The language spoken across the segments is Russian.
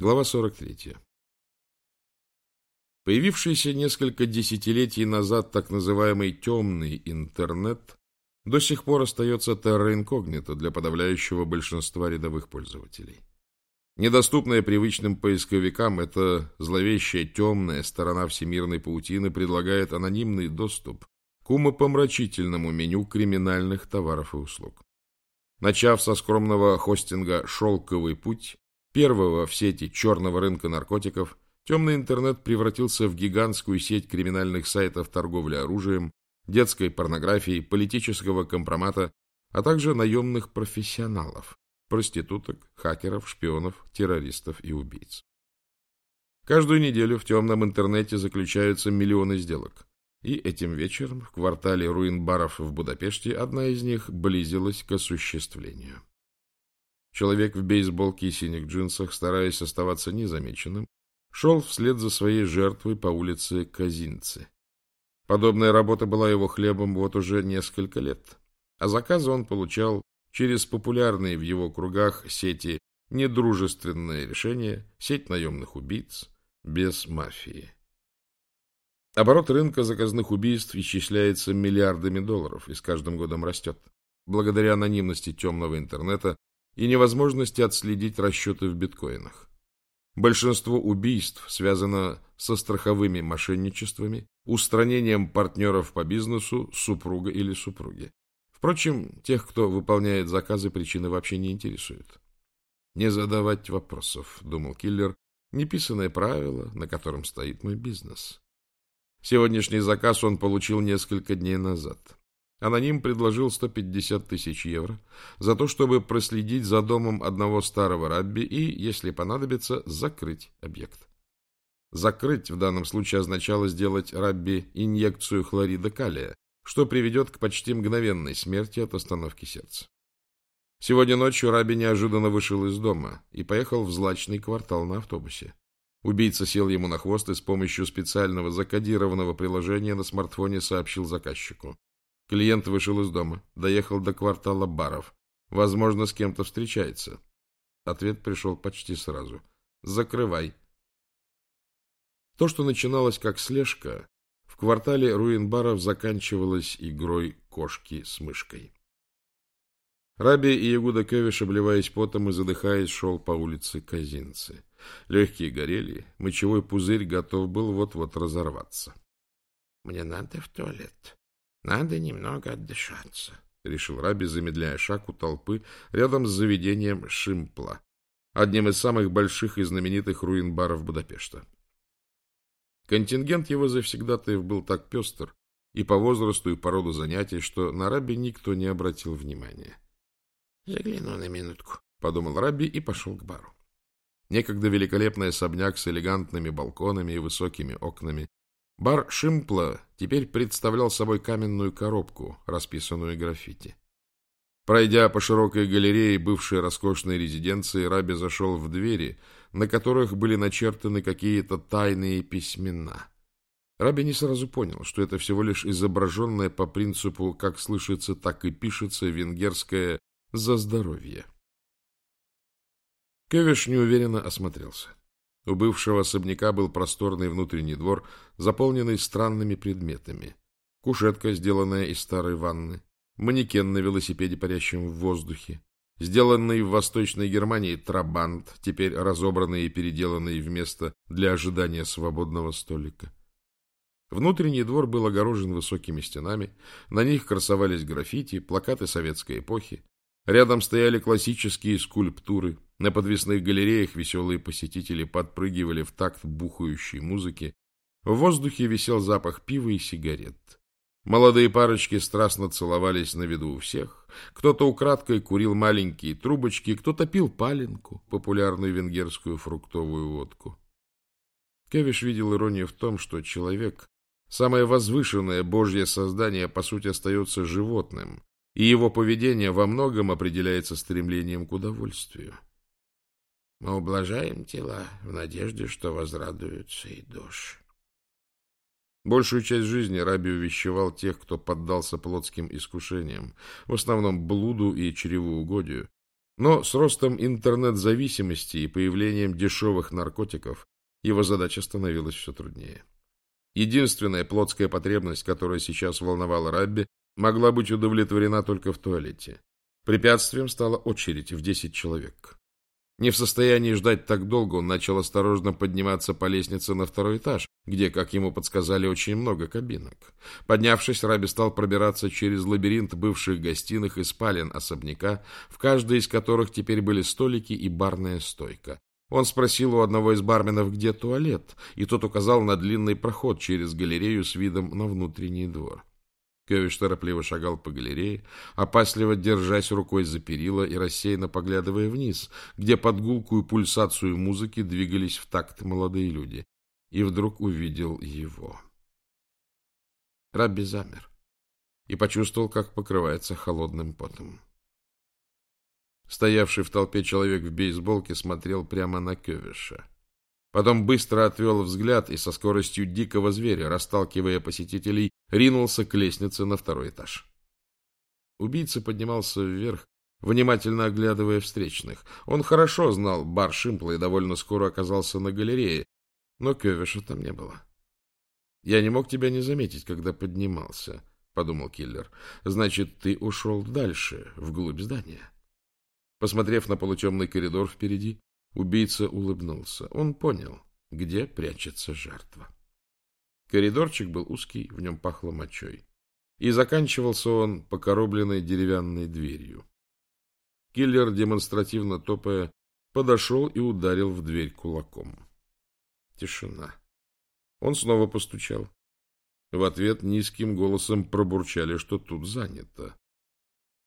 Глава 43. Появившийся несколько десятилетий назад так называемый «темный интернет» до сих пор остается терра для подавляющего большинства рядовых пользователей. Недоступная привычным поисковикам, эта зловещая темная сторона всемирной паутины предлагает анонимный доступ к умопомрачительному меню криминальных товаров и услуг. Начав со скромного хостинга «Шелковый путь», первого в сети черного рынка наркотиков, темный интернет превратился в гигантскую сеть криминальных сайтов торговли оружием, детской порнографии, политического компромата, а также наемных профессионалов, проституток, хакеров, шпионов, террористов и убийц. Каждую неделю в темном интернете заключаются миллионы сделок. И этим вечером в квартале руин-баров в Будапеште одна из них близилась к осуществлению. Человек в бейсболке и синих джинсах, стараясь оставаться незамеченным, шел вслед за своей жертвой по улице Казинцы. Подобная работа была его хлебом вот уже несколько лет, а заказы он получал через популярные в его кругах сети «Недружественное решение», сеть наемных убийц, без мафии. Оборот рынка заказных убийств исчисляется миллиардами долларов и с каждым годом растет. Благодаря анонимности темного интернета и невозможности отследить расчеты в биткоинах. Большинство убийств связано со страховыми мошенничествами, устранением партнеров по бизнесу, супруга или супруги. Впрочем, тех, кто выполняет заказы, причины вообще не интересуют. «Не задавать вопросов», — думал киллер, — «неписанное правило, на котором стоит мой бизнес». Сегодняшний заказ он получил несколько дней назад. Аноним предложил 150 тысяч евро за то, чтобы проследить за домом одного старого рабби и, если понадобится, закрыть объект. Закрыть в данном случае означало сделать рабби инъекцию хлорида калия, что приведет к почти мгновенной смерти от остановки сердца. Сегодня ночью Раби неожиданно вышел из дома и поехал в злачный квартал на автобусе. Убийца сел ему на хвост и с помощью специального закодированного приложения на смартфоне сообщил заказчику. Клиент вышел из дома, доехал до квартала баров. Возможно, с кем-то встречается. Ответ пришел почти сразу. «Закрывай». То, что начиналось как слежка, в квартале руин баров заканчивалось игрой кошки с мышкой. Раби и Ягуда Кевиш, обливаясь потом и задыхаясь, шел по улице Казинцы. Легкие горели, мочевой пузырь готов был вот-вот разорваться. — Мне надо в туалет, надо немного отдышаться, — решил Раби, замедляя шаг у толпы рядом с заведением Шимпла, одним из самых больших и знаменитых руин-баров Будапешта. Контингент его завсегдатаев был так пестр и по возрасту, и по роду занятий, что на Раби никто не обратил внимания. — Загляну на минутку, — подумал Раби и пошел к бару. Некогда великолепный особняк с элегантными балконами и высокими окнами Бар Шимпла теперь представлял собой каменную коробку, расписанную граффити. Пройдя по широкой галерее бывшей роскошной резиденции, Раби зашел в двери, на которых были начертаны какие-то тайные письмена. Раби не сразу понял, что это всего лишь изображенное по принципу «как слышится, так и пишется» венгерское «за здоровье». Кевиш неуверенно осмотрелся. У бывшего особняка был просторный внутренний двор, заполненный странными предметами. Кушетка, сделанная из старой ванны, манекен на велосипеде, парящем в воздухе, сделанный в Восточной Германии трабант, теперь разобранный и переделанный в место для ожидания свободного столика. Внутренний двор был огорожен высокими стенами, на них красовались граффити, плакаты советской эпохи, рядом стояли классические скульптуры, на подвесных галереях веселые посетители подпрыгивали в такт бухающей музыки. В воздухе висел запах пива и сигарет. Молодые парочки страстно целовались на виду у всех. Кто-то украдкой курил маленькие трубочки, кто-то пил паленку, популярную венгерскую фруктовую водку. Кевиш видел иронию в том, что человек, самое возвышенное божье создание, по сути, остается животным, и его поведение во многом определяется стремлением к удовольствию. Мы ублажаем тела в надежде, что возрадуются и душ. Большую часть жизни Раби увещевал тех, кто поддался плотским искушениям, в основном блуду и чревоугодию, Но с ростом интернет-зависимости и появлением дешевых наркотиков его задача становилась все труднее. Единственная плотская потребность, которая сейчас волновала Рабби, могла быть удовлетворена только в туалете. Препятствием стала очередь в 10 человек. Не в состоянии ждать так долго, он начал осторожно подниматься по лестнице на второй этаж, где, как ему подсказали, очень много кабинок. Поднявшись, Раби стал пробираться через лабиринт бывших гостиных и спален особняка, в каждой из которых теперь были столики и барная стойка. Он спросил у одного из барменов, где туалет, и тот указал на длинный проход через галерею с видом на внутренний двор. Кевиш торопливо шагал по галерее, опасливо держась рукой за перила и рассеянно поглядывая вниз, где под гулкую пульсацию музыки двигались в такт молодые люди. И вдруг увидел его. Рабби замер и почувствовал, как покрывается холодным потом. Стоявший в толпе человек в бейсболке смотрел прямо на Кевиша. Потом быстро отвел взгляд и со скоростью дикого зверя, расталкивая посетителей, ринулся к лестнице на второй этаж. Убийца поднимался вверх, внимательно оглядывая встречных. Он хорошо знал бар Шимпла и довольно скоро оказался на галерее, но Кевиша там не было. «Я не мог тебя не заметить, когда поднимался», — подумал киллер. «Значит, ты ушел дальше, вглубь здания». Посмотрев на полутемный коридор впереди, убийца улыбнулся. Он понял, где прячется жертва. Коридорчик был узкий, в нем пахло мочой. И заканчивался он покоробленной деревянной дверью. Киллер, демонстративно топая, подошел и ударил в дверь кулаком. Тишина. Он снова постучал. В ответ низким голосом пробурчали, что тут занято.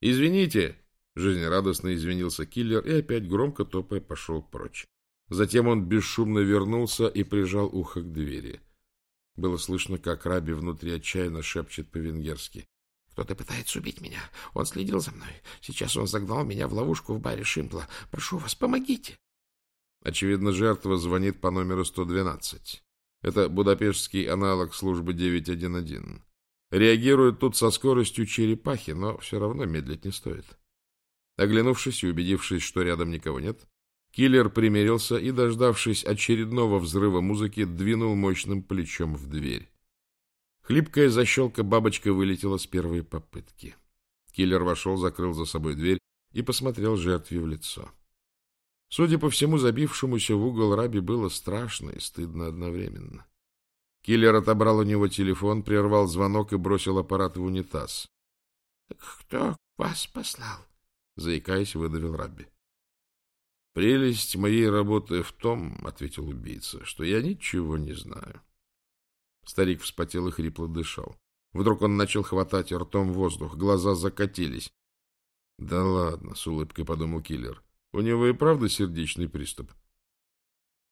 «Извините!» — жизнерадостно извинился киллер и опять громко топая пошел прочь. Затем он бесшумно вернулся и прижал ухо к двери. — было слышно, как Раби внутри отчаянно шепчет по-венгерски. «Кто-то пытается убить меня. Он следил за мной. Сейчас он загнал меня в ловушку в баре Шимпла. Прошу вас, помогите!» Очевидно, жертва звонит по номеру 112. Это будапештский аналог службы 911. Реагирует тут со скоростью черепахи, но все равно медлить не стоит. Оглянувшись и убедившись, что рядом никого нет, Киллер примерился и, дождавшись очередного взрыва музыки, двинул мощным плечом в дверь. Хлипкая защелка бабочка вылетела с первой попытки. Киллер вошел, закрыл за собой дверь и посмотрел жертве в лицо. Судя по всему, забившемуся в угол Раби было страшно и стыдно одновременно. Киллер отобрал у него телефон, прервал звонок и бросил аппарат в унитаз. — Кто вас послал? — заикаясь, выдавил Рабби. Прелесть моей работы в том, — ответил убийца, — что я ничего не знаю. Старик вспотел и хрипло дышал. Вдруг он начал хватать ртом воздух, глаза закатились. — Да ладно, — с улыбкой подумал киллер. — У него и правда сердечный приступ.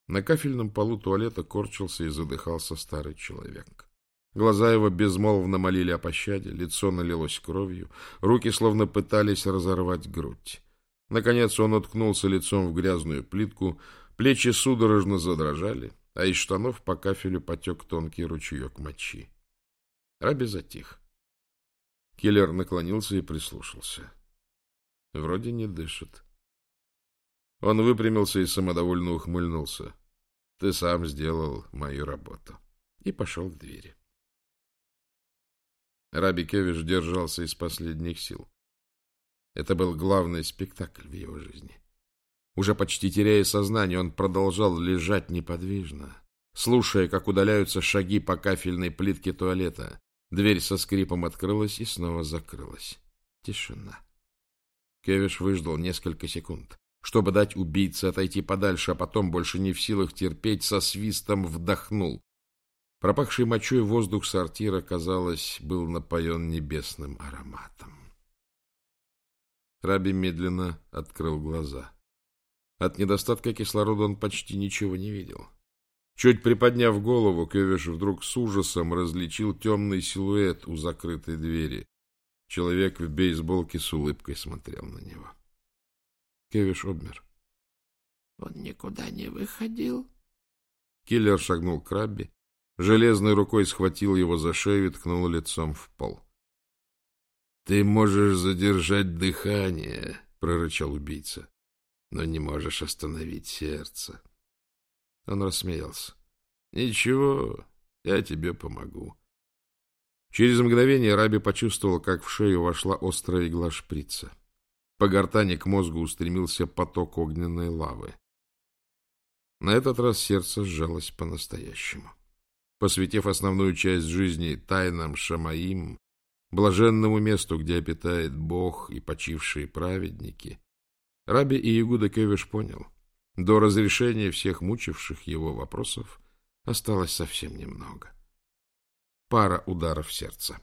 На кафельном полу туалета корчился и задыхался старый человек. Глаза его безмолвно молили о пощаде, лицо налилось кровью, руки словно пытались разорвать грудь. Наконец он уткнулся лицом в грязную плитку, плечи судорожно задрожали, а из штанов по кафелю потек тонкий ручеек мочи. Раби затих. Киллер наклонился и прислушался. Вроде не дышит. Он выпрямился и самодовольно ухмыльнулся. Ты сам сделал мою работу. И пошел к двери. Раби Кевиш держался из последних сил. Это был главный спектакль в его жизни. Уже почти теряя сознание, он продолжал лежать неподвижно, слушая, как удаляются шаги по кафельной плитке туалета. Дверь со скрипом открылась и снова закрылась. Тишина. Кевиш выждал несколько секунд, чтобы дать убийце отойти подальше, а потом, больше не в силах терпеть, со свистом вдохнул. Пропахший мочой воздух сортира, казалось, был напоен небесным ароматом. Раби медленно открыл глаза. От недостатка кислорода он почти ничего не видел. Чуть приподняв голову, Кевиш вдруг с ужасом различил темный силуэт у закрытой двери. Человек в бейсболке с улыбкой смотрел на него. Кевиш обмер. — Он никуда не выходил? Киллер шагнул к Рабби, железной рукой схватил его за шею и ткнул лицом в пол. — ты можешь задержать дыхание, прорычал убийца. Но не можешь остановить сердце. Он рассмеялся. Ничего, я тебе помогу. Через мгновение Раби почувствовал, как в шею вошла острая игла шприца. По гортани к мозгу устремился поток огненной лавы. На этот раз сердце сжалось по-настоящему. Посвятив основную часть жизни тайнам Шамаим, блаженному месту, где обитает Бог и почившие праведники, Раби и Ягуда Кевиш понял, до разрешения всех мучивших его вопросов осталось совсем немного. Пара ударов сердца.